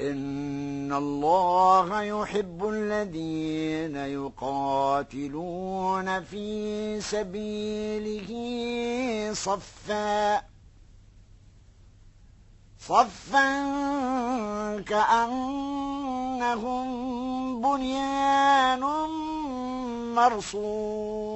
إن الله يحب الذين يقاتلون في سبيله صفا. صفا كأنهم بنيان مرصوص.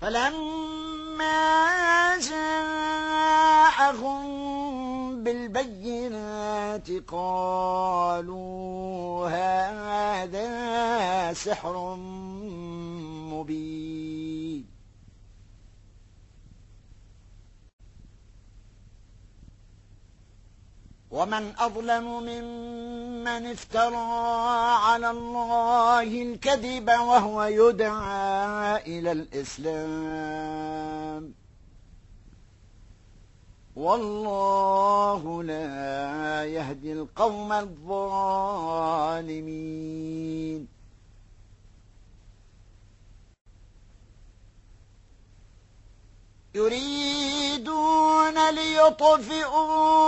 فلما جاءهم بالبينات قالوا هذا سحر مبين. ومن أظلم ممن افترى على الله الكذب وهو يدعى إلى الإسلام. والله لا يهدي القوم الظالمين. يريدون ليطفئوا نور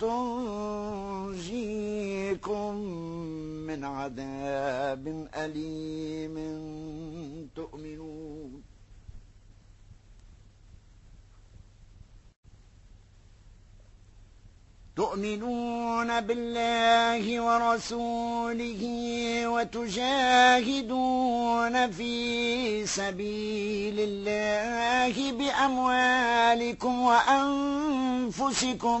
تنجيكم من عذاب أليم تؤمنون. تؤمنون بالله ورسوله وتجاهدون في سبيل الله بأموالكم وأنفسكم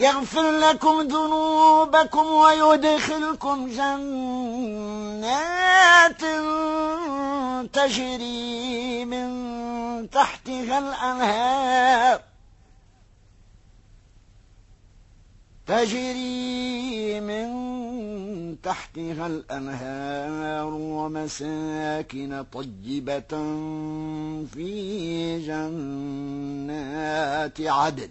يغفر لكم ذنوبكم ويدخلكم جنات تجري من تحتها الأنهار. تجري من تحتها الأنهار ومساكن طيبة في جنات عدن.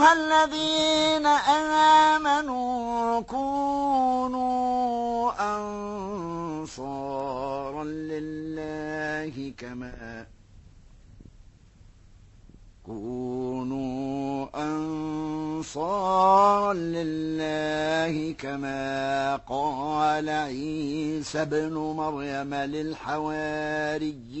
الذين آمنوا كونوا أنصارا لله كما كونوا أنصارا لله كما قال عيسى ابن مريم للحواريين.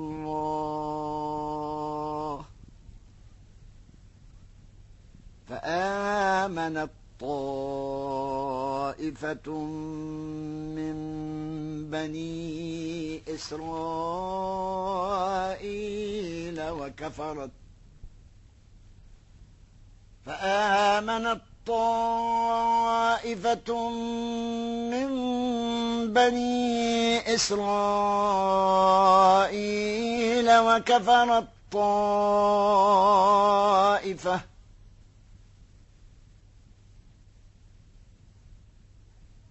فآمنت طائفة من بني إسرائيل وكفرت. فآمنت طائفة من بني إسرائيل وكفرت طائفة